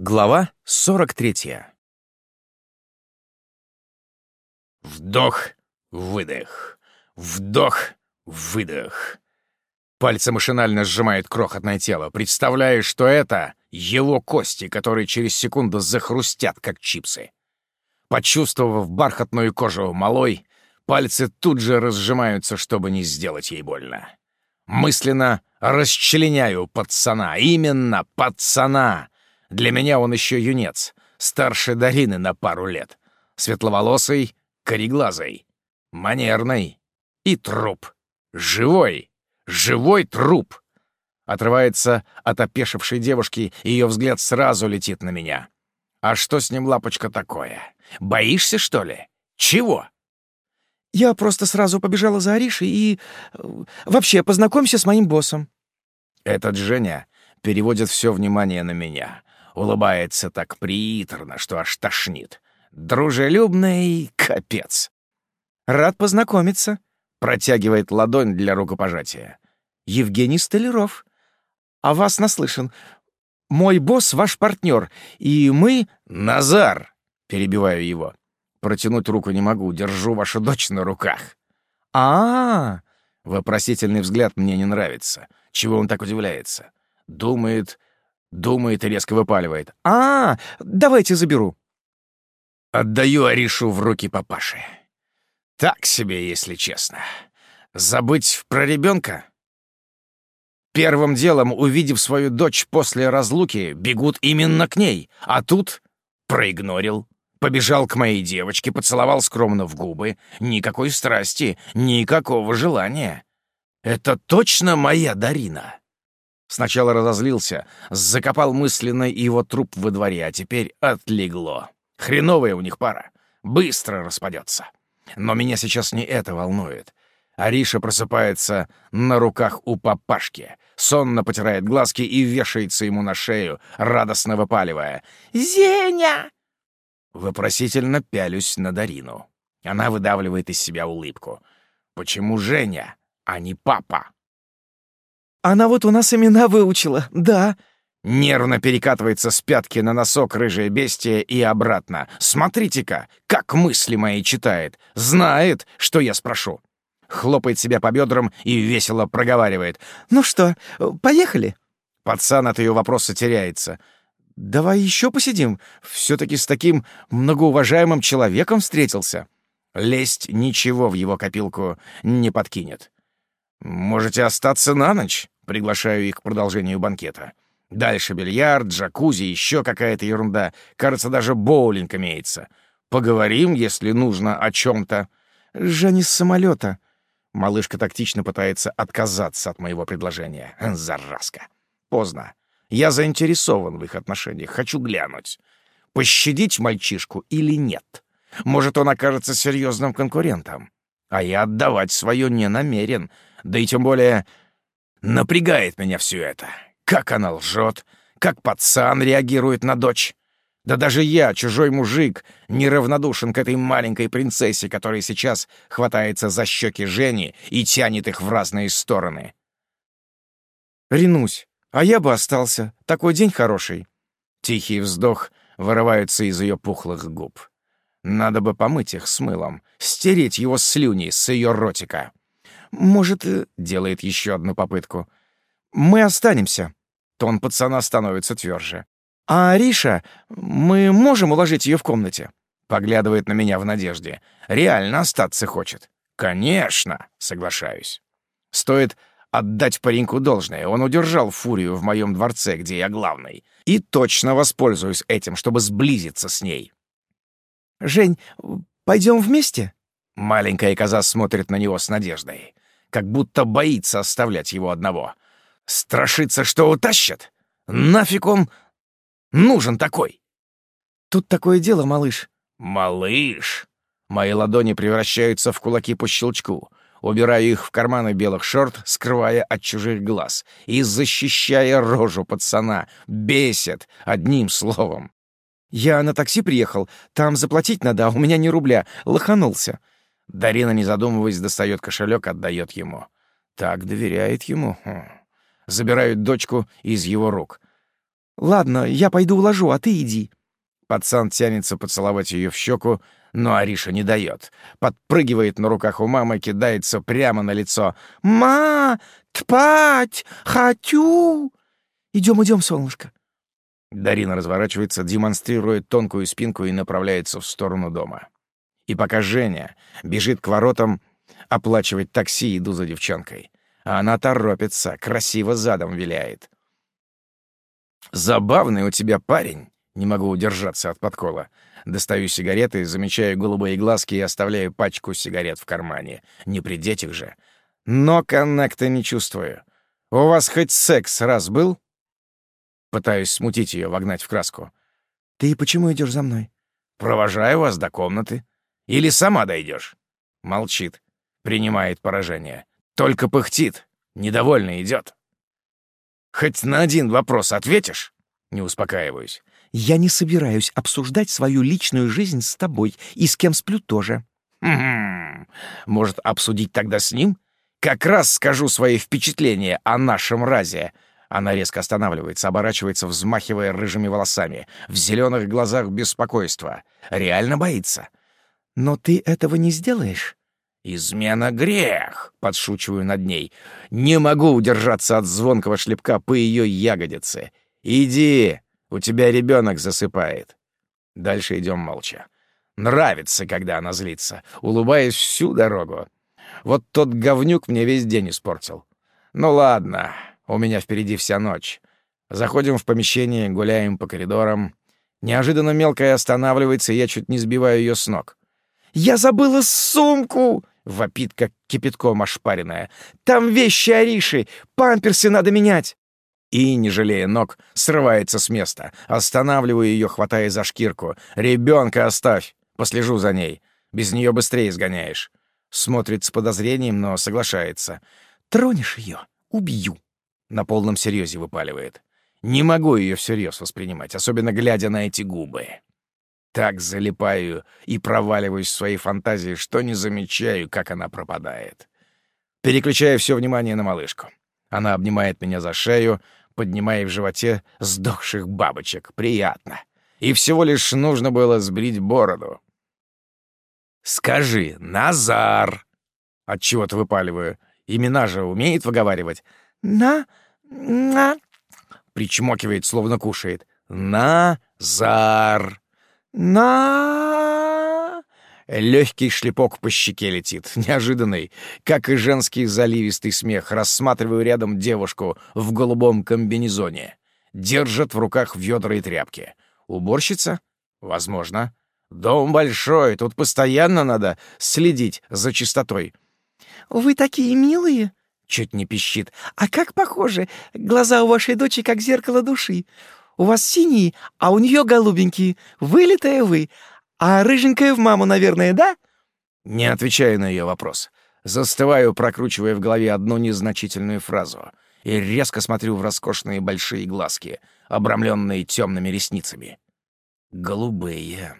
Глава 43. Вдох, выдох. Вдох, выдох. Пальцы машинально сжимает крохотное тело, представляя, что это его кости, которые через секунду захрустят, как чипсы. Почувствовав бархатную кожу малой, пальцы тут же разжимаются, чтобы не сделать ей больно. Мысленно расчленяю пацана, именно пацана, для меня он еще юнец, старше Дарины на пару лет. Светловолосый, кореглазый, манерный и труп. Живой, живой труп. Отрывается от опешившей девушки, ее взгляд сразу летит на меня. А что с ним, лапочка, такое? Боишься, что ли? Чего? Я просто сразу побежала за Аришей и... Э, вообще, познакомься с моим боссом. Этот Женя переводит все внимание на меня. Улыбается так приторно, что аж тошнит. Дружелюбный капец. «Рад познакомиться», — протягивает ладонь для рукопожатия. «Евгений Столяров. А вас наслышан. Мой босс — ваш партнер, и мы...» «Назар!» — перебиваю его. Протянуть руку не могу, держу вашу дочь на руках. а, -а, -а Вопросительный взгляд мне не нравится. Чего он так удивляется? Думает, Думает и резко выпаливает. «А, -а давайте заберу». Отдаю Аришу в руки папаши. Так себе, если честно. Забыть про ребенка? Первым делом, увидев свою дочь после разлуки, бегут именно к ней, а тут проигнорил. Побежал к моей девочке, поцеловал скромно в губы. Никакой страсти, никакого желания. Это точно моя Дарина. Сначала разозлился, закопал мысленно его труп во дворе, а теперь отлегло. Хреновая у них пара. Быстро распадется. Но меня сейчас не это волнует. Ариша просыпается на руках у папашки, сонно потирает глазки и вешается ему на шею, радостно выпаливая. «Зеня!» Вопросительно пялюсь на Дарину. Она выдавливает из себя улыбку. «Почему Женя, а не папа?» Она вот у нас имена выучила, да». Нервно перекатывается с пятки на носок рыжее бестие и обратно. «Смотрите-ка, как мысли мои читает. Знает, что я спрошу». Хлопает себя по бедрам и весело проговаривает. «Ну что, поехали?» Пацан от ее вопроса теряется. «Давай еще посидим. Все-таки с таким многоуважаемым человеком встретился». Лезть ничего в его копилку не подкинет. «Можете остаться на ночь?» — приглашаю их к продолжению банкета. Дальше бильярд, джакузи, еще какая-то ерунда. Кажется, даже боулинг имеется. Поговорим, если нужно, о чем-то. Женя с самолета. Малышка тактично пытается отказаться от моего предложения. Заразка. Поздно. Я заинтересован в их отношениях, хочу глянуть. Пощадить мальчишку или нет? Может, он окажется серьезным конкурентом? А я отдавать свое не намерен — да и тем более напрягает меня все это. Как она лжет, как пацан реагирует на дочь. Да даже я, чужой мужик, неравнодушен к этой маленькой принцессе, которая сейчас хватается за щеки Жени и тянет их в разные стороны. «Рянусь, а я бы остался. Такой день хороший». Тихий вздох вырывается из ее пухлых губ. Надо бы помыть их с мылом, стереть его слюни с ее ротика. Может, э, делает еще одну попытку. Мы останемся. Тон пацана становится тверже. А Ариша, мы можем уложить ее в комнате? Поглядывает на меня в надежде. Реально остаться хочет. Конечно, соглашаюсь. Стоит отдать пареньку должное. Он удержал фурию в моем дворце, где я главный. И точно воспользуюсь этим, чтобы сблизиться с ней. «Жень, пойдем вместе?» Маленькая коза смотрит на него с надеждой как будто боится оставлять его одного. Страшится, что утащат? Нафиг он нужен такой? Тут такое дело, малыш. Малыш! Мои ладони превращаются в кулаки по щелчку. Убираю их в карманы белых шорт, скрывая от чужих глаз. И защищая рожу пацана. Бесит, одним словом. «Я на такси приехал. Там заплатить надо, а у меня ни рубля. Лоханулся. Дарина, не задумываясь, достает кошелек, отдает ему. Так доверяет ему. Хм. Забирают дочку из его рук. Ладно, я пойду уложу, а ты иди. Пацан тянется поцеловать ее в щеку, но Ариша не дает. Подпрыгивает на руках у мамы, кидается прямо на лицо. «Ма! Тпать! Хочу!» «Идем, идем, солнышко!» Дарина разворачивается, демонстрирует тонкую спинку и направляется в сторону дома. И пока Женя бежит к воротам оплачивать такси, иду за девчонкой. А она торопится, красиво задом виляет. «Забавный у тебя парень», — не могу удержаться от подкола. Достаю сигареты, замечаю голубые глазки и оставляю пачку сигарет в кармане. Не при детях же. Но коннекта не чувствую. «У вас хоть секс раз был?» Пытаюсь смутить ее, вогнать в краску. «Ты почему идешь за мной?» «Провожаю вас до комнаты. Или сама дойдешь?» Молчит. Принимает поражение. Только пыхтит. Недовольно идет. «Хоть на один вопрос ответишь?» Не успокаиваюсь. «Я не собираюсь обсуждать свою личную жизнь с тобой, и с кем сплю тоже». «Хм, может, обсудить тогда с ним? Как раз скажу свои впечатления о нашем разе. Она резко останавливается, оборачивается, взмахивая рыжими волосами. В зеленых глазах беспокойство. Реально боится. «Но ты этого не сделаешь?» «Измена — грех!» — подшучиваю над ней. «Не могу удержаться от звонкого шлепка по ее ягодице. Иди, у тебя ребенок засыпает». Дальше идем молча. Нравится, когда она злится. Улыбаясь всю дорогу. Вот тот говнюк мне весь день испортил. Ну ладно, у меня впереди вся ночь. Заходим в помещение, гуляем по коридорам. Неожиданно мелкая останавливается, и я чуть не сбиваю ее с ног. «Я забыла сумку!» — вопит, как кипятком ошпаренная. «Там вещи Ариши! Памперсы надо менять!» И, не жалея ног, срывается с места. Останавливаю ее, хватая за шкирку. «Ребенка оставь! Послежу за ней. Без нее быстрее сгоняешь». Смотрит с подозрением, но соглашается. «Тронешь ее — убью!» На полном серьезе выпаливает. Не могу ее всерьез воспринимать, особенно глядя на эти губы. Так залипаю и проваливаюсь в свои фантазии, что не замечаю, как она пропадает. Переключаю все внимание на малышку. Она обнимает меня за шею, поднимая в животе сдохших бабочек. Приятно. И всего лишь нужно было сбрить бороду. «Скажи, Назар!» Отчего-то выпаливаю. Имена же умеет выговаривать. «На... на...» Причмокивает, словно кушает. «Назар!» «На...» Легкий шлепок по щеке летит, неожиданный, как и женский заливистый смех. Рассматриваю рядом девушку в голубом комбинезоне. Держат в руках ведра и тряпки. Уборщица? Возможно. Дом большой, тут постоянно надо следить за чистотой. «Вы такие милые!» Чуть не пищит. «А как похожи! Глаза у вашей дочери как зеркало души. У вас синие, а у нее голубенькие. Вылитая вы. А рыженькая в маму, наверное, да?» Не отвечаю на ее вопрос. Застываю, прокручивая в голове одну незначительную фразу, и резко смотрю в роскошные большие глазки, обрамленные темными ресницами. Голубые.